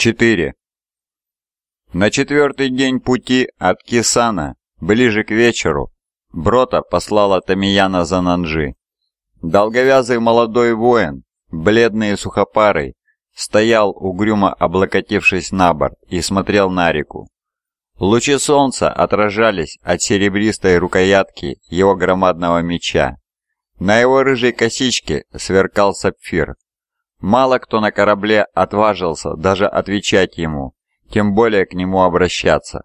4. На четвертый день пути от Кисана, ближе к вечеру, Брота послала Тамияна за Нанджи. Долговязый молодой воин, бледный и сухопарый, стоял угрюмо облокотившись на борт и смотрел на реку. Лучи солнца отражались от серебристой рукоятки его громадного меча. На его рыжей косичке сверкал сапфир, Мало кто на корабле отважился даже отвечать ему, тем более к нему обращаться.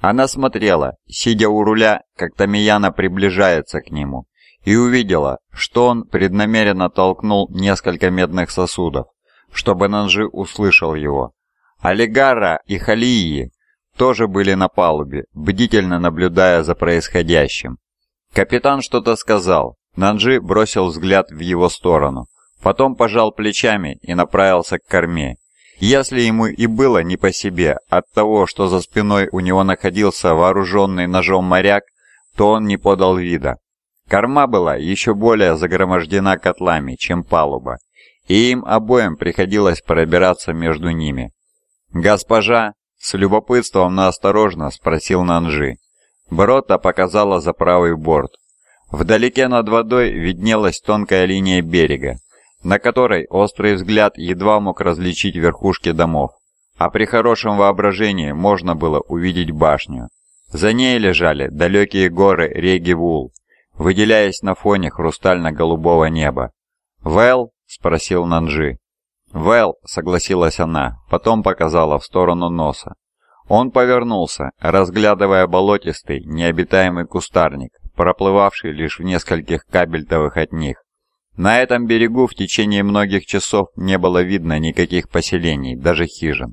Она смотрела, сидя у руля, как Тамияна приближается к нему, и увидела, что он преднамеренно толкнул несколько медных сосудов, чтобы Нанжи услышал его. Олигара и Халии тоже были на палубе, бдительно наблюдая за происходящим. Капитан что-то сказал, Нанжи бросил взгляд в его сторону – Потом пожал плечами и направился к корме. Если ему и было не по себе от того, что за спиной у него находился вооруженный ножом моряк, то он не подал вида. Корма была еще более загромождена котлами, чем палуба, и им обоим приходилось пробираться между ними. «Госпожа!» — с любопытством, но осторожно спросил Нанжи. Брота показала за правый борт. Вдалеке над водой виднелась тонкая линия берега, на которой острый взгляд едва мог различить верхушки домов, а при хорошем воображении можно было увидеть башню. За ней лежали далекие горы Реги-Вул, выделяясь на фоне хрустально-голубого неба. «Вэл?» — спросил Нанжи. «Вэл», — согласилась она, потом показала в сторону носа. Он повернулся, разглядывая болотистый, необитаемый кустарник, проплывавший лишь в нескольких кабельтовых от них. На этом берегу в течение многих часов не было видно никаких поселений, даже хижин.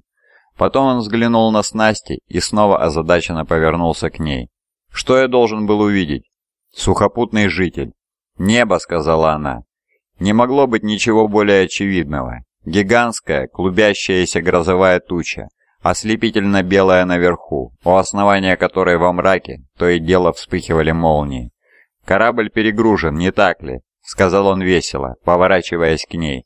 Потом он взглянул на снасти и снова озадаченно повернулся к ней. «Что я должен был увидеть?» «Сухопутный житель». «Небо», — сказала она. Не могло быть ничего более очевидного. Гигантская, клубящаяся грозовая туча, ослепительно белая наверху, у основания которой во мраке то и дело вспыхивали молнии. Корабль перегружен, не так ли? Сказал он весело, поворачиваясь к ней.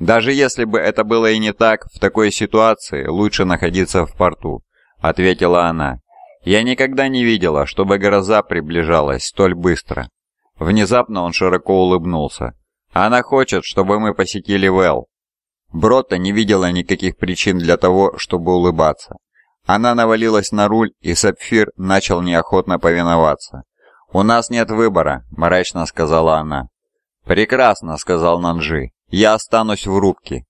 «Даже если бы это было и не так, в такой ситуации лучше находиться в порту», — ответила она. «Я никогда не видела, чтобы гроза приближалась столь быстро». Внезапно он широко улыбнулся. «Она хочет, чтобы мы посетили Вэл». Бротта не видела никаких причин для того, чтобы улыбаться. Она навалилась на руль, и Сапфир начал неохотно повиноваться. «У нас нет выбора», — мрачно сказала она. «Прекрасно», — сказал Нанжи. «Я останусь в рубке».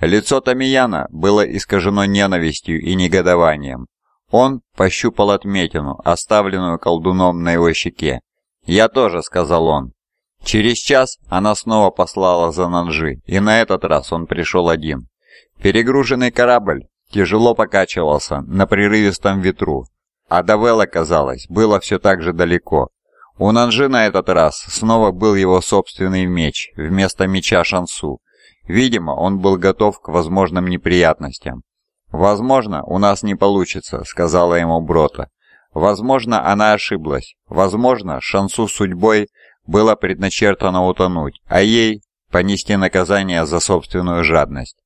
Лицо Тамияна было искажено ненавистью и негодованием. Он пощупал отметину, оставленную колдуном на его щеке. «Я тоже», — сказал он. Через час она снова послала за Нанжи, и на этот раз он пришел один. Перегруженный корабль тяжело покачивался на прерывистом ветру, а до Вэлла, казалось, было все так же далеко. У Нанжи на этот раз снова был его собственный меч вместо меча Шансу. Видимо, он был готов к возможным неприятностям. «Возможно, у нас не получится», — сказала ему Брота. Возможно, она ошиблась. Возможно, Шансу судьбой было предначертано утонуть, а ей понести наказание за собственную жадность.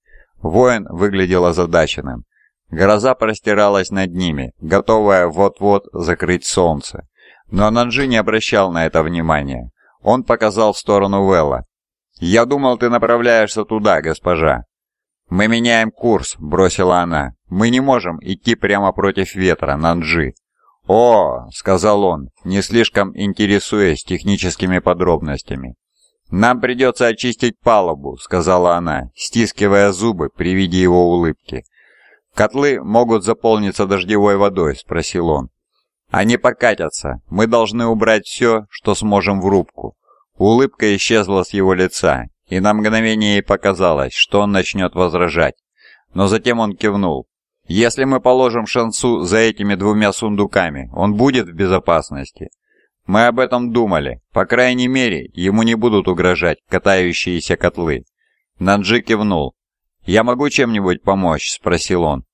Воин выглядел озадаченным. Гроза простиралась над ними, готовая вот-вот закрыть солнце. Но Нанджи не обращал на это внимания. Он показал в сторону Вэлла. «Я думал, ты направляешься туда, госпожа». «Мы меняем курс», — бросила она. «Мы не можем идти прямо против ветра, Нанджи». «О», — сказал он, не слишком интересуясь техническими подробностями. «Нам придется очистить палубу», — сказала она, стискивая зубы при виде его улыбки. «Котлы могут заполниться дождевой водой?» — спросил он. Они покатятся. Мы должны убрать все, что сможем в рубку. Улыбка исчезла с его лица, и на мгновение ей показалось, что он начнет возражать. Но затем он кивнул. «Если мы положим Шансу за этими двумя сундуками, он будет в безопасности?» «Мы об этом думали. По крайней мере, ему не будут угрожать катающиеся котлы». Нанджи кивнул. «Я могу чем-нибудь помочь?» – спросил он.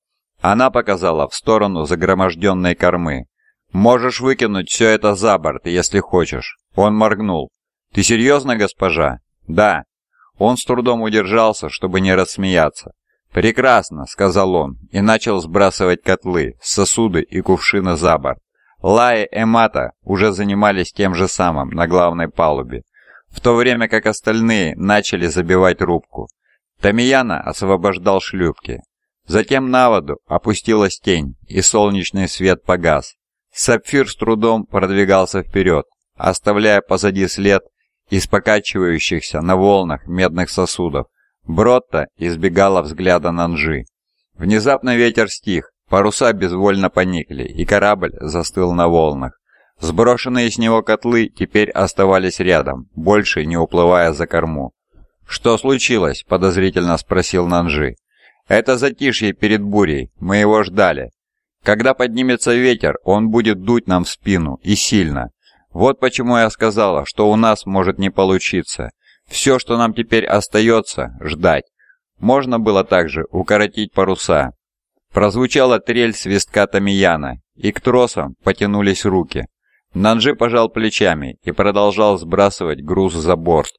Она показала в сторону загроможденной кормы. «Можешь выкинуть все это за борт, если хочешь». Он моргнул. «Ты серьезно, госпожа?» «Да». Он с трудом удержался, чтобы не рассмеяться. «Прекрасно», — сказал он, и начал сбрасывать котлы, сосуды и кувшины за борт. Лая и Мата уже занимались тем же самым на главной палубе, в то время как остальные начали забивать рубку. Тамияна освобождал шлюпки. Затем на воду опустилась тень, и солнечный свет погас. Сапфир с трудом продвигался вперед, оставляя позади след из покачивающихся на волнах медных сосудов. Бротта избегала взгляда Нанжи. Внезапно ветер стих, паруса безвольно поникли, и корабль застыл на волнах. Сброшенные с него котлы теперь оставались рядом, больше не уплывая за корму. «Что случилось?» – подозрительно спросил Нанжи. «Это затишье перед бурей, мы его ждали. Когда поднимется ветер, он будет дуть нам в спину, и сильно. Вот почему я сказала, что у нас может не получиться. Все, что нам теперь остается, ждать. Можно было также укоротить паруса. Прозвучала трель свистка Тамияна, и к тросам потянулись руки. Нанжи пожал плечами и продолжал сбрасывать груз за борт.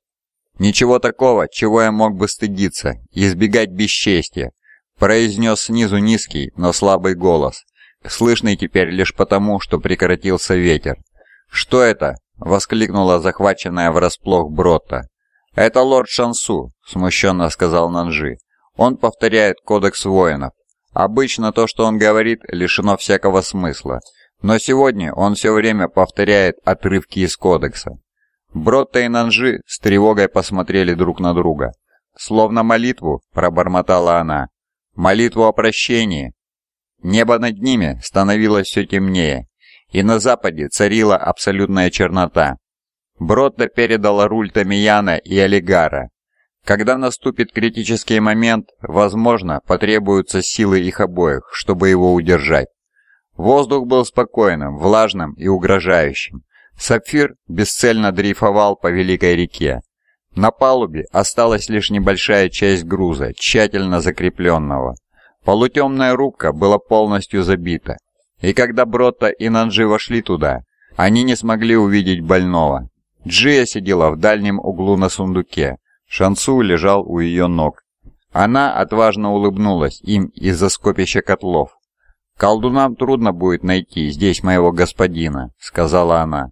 «Ничего такого, чего я мог бы стыдиться, избегать бесчестия», произнес снизу низкий, но слабый голос, слышный теперь лишь потому, что прекратился ветер. «Что это?» — воскликнула захваченная врасплох Бротта. «Это лорд Шансу», — смущенно сказал Нанжи. «Он повторяет кодекс воинов. Обычно то, что он говорит, лишено всякого смысла. Но сегодня он все время повторяет отрывки из кодекса». Бротта и Нанжи с тревогой посмотрели друг на друга. «Словно молитву», — пробормотала она. «Молитву о прощении». Небо над ними становилось все темнее, и на западе царила абсолютная чернота. Бродда передала руль Тамияна и Олигара. Когда наступит критический момент, возможно, потребуются силы их обоих, чтобы его удержать. Воздух был спокойным, влажным и угрожающим. Сапфир бесцельно дрейфовал по великой реке. На палубе осталась лишь небольшая часть груза, тщательно закрепленного. Полутемная рубка была полностью забита, и когда Бротта и Нанджи вошли туда, они не смогли увидеть больного. Джия сидела в дальнем углу на сундуке. Шансу лежал у ее ног. Она отважно улыбнулась им из-за скопища котлов. «Колдунам трудно будет найти здесь моего господина», — сказала она.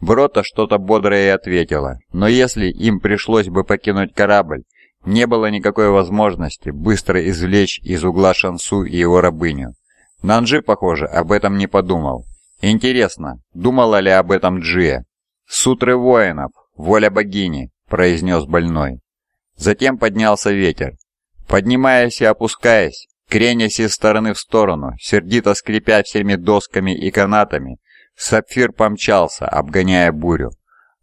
Брота что-то бодрое и ответила, но если им пришлось бы покинуть корабль, не было никакой возможности быстро извлечь из угла Шансу и его рабыню. Нанджи, похоже, об этом не подумал. Интересно, думала ли об этом Джия? «Сутры воинов, воля богини», — произнес больной. Затем поднялся ветер. Поднимаясь и опускаясь, кренясь из стороны в сторону, сердито скрипя всеми досками и канатами, сапфир помчался, обгоняя бурю.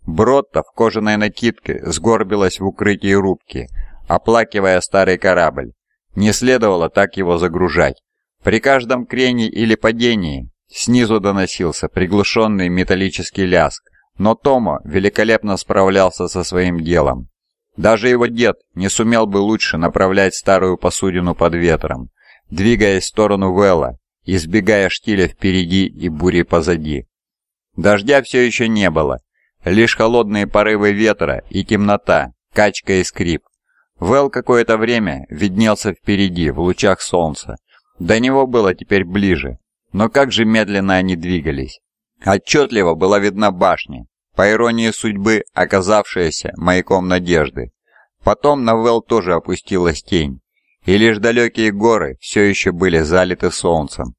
Бротта в кожаной накидке сгорбилась в укрытии рубки, оплакивая старый корабль. Не следовало так его загружать. При каждом крене или падении снизу доносился приглушенный металлический ляск, но Томо великолепно справлялся со своим делом. Даже его дед не сумел бы лучше направлять старую посудину под ветром, двигаясь в сторону Вэлла, избегая штиля впереди и бури позади. Дождя все еще не было, лишь холодные порывы ветра и темнота, качка и скрип. Вэл какое-то время виднелся впереди, в лучах солнца. До него было теперь ближе, но как же медленно они двигались. Отчетливо была видна башня, по иронии судьбы оказавшаяся маяком надежды. Потом на Вэл тоже опустилась тень, и лишь далекие горы все еще были залиты солнцем.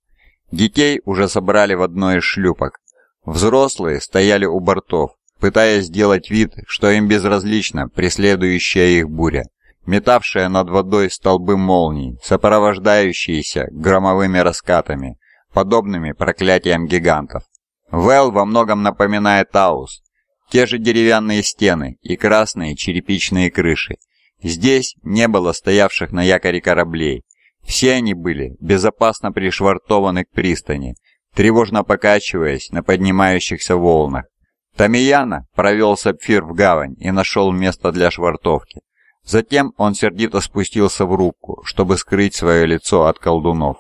Детей уже собрали в одной из шлюпок. Взрослые стояли у бортов, пытаясь сделать вид, что им безразлична преследующая их буря, метавшая над водой столбы молний, сопровождающиеся громовыми раскатами, подобными проклятиям гигантов. Вэл во многом напоминает Таус. Те же деревянные стены и красные черепичные крыши. Здесь не было стоявших на якоре кораблей. Все они были безопасно пришвартованы к пристани, тревожно покачиваясь на поднимающихся волнах. Тамияна провел сапфир в гавань и нашел место для швартовки. Затем он сердито спустился в рубку, чтобы скрыть свое лицо от колдунов.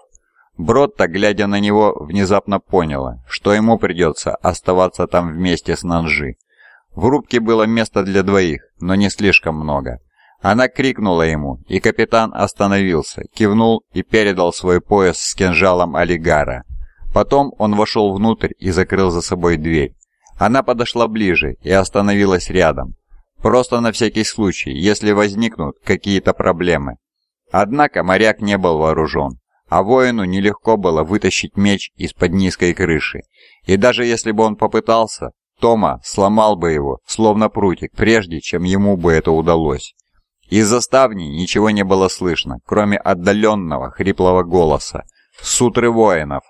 Бродта, глядя на него, внезапно поняла, что ему придется оставаться там вместе с Нанжи. В рубке было место для двоих, но не слишком много. Она крикнула ему, и капитан остановился, кивнул и передал свой пояс с кинжалом олигара. Потом он вошел внутрь и закрыл за собой дверь. Она подошла ближе и остановилась рядом. Просто на всякий случай, если возникнут какие-то проблемы. Однако моряк не был вооружен, а воину нелегко было вытащить меч из-под низкой крыши. И даже если бы он попытался, Тома сломал бы его, словно прутик, прежде чем ему бы это удалось. Из-за ставни ничего не было слышно, кроме отдаленного хриплого голоса. Сутры воинов,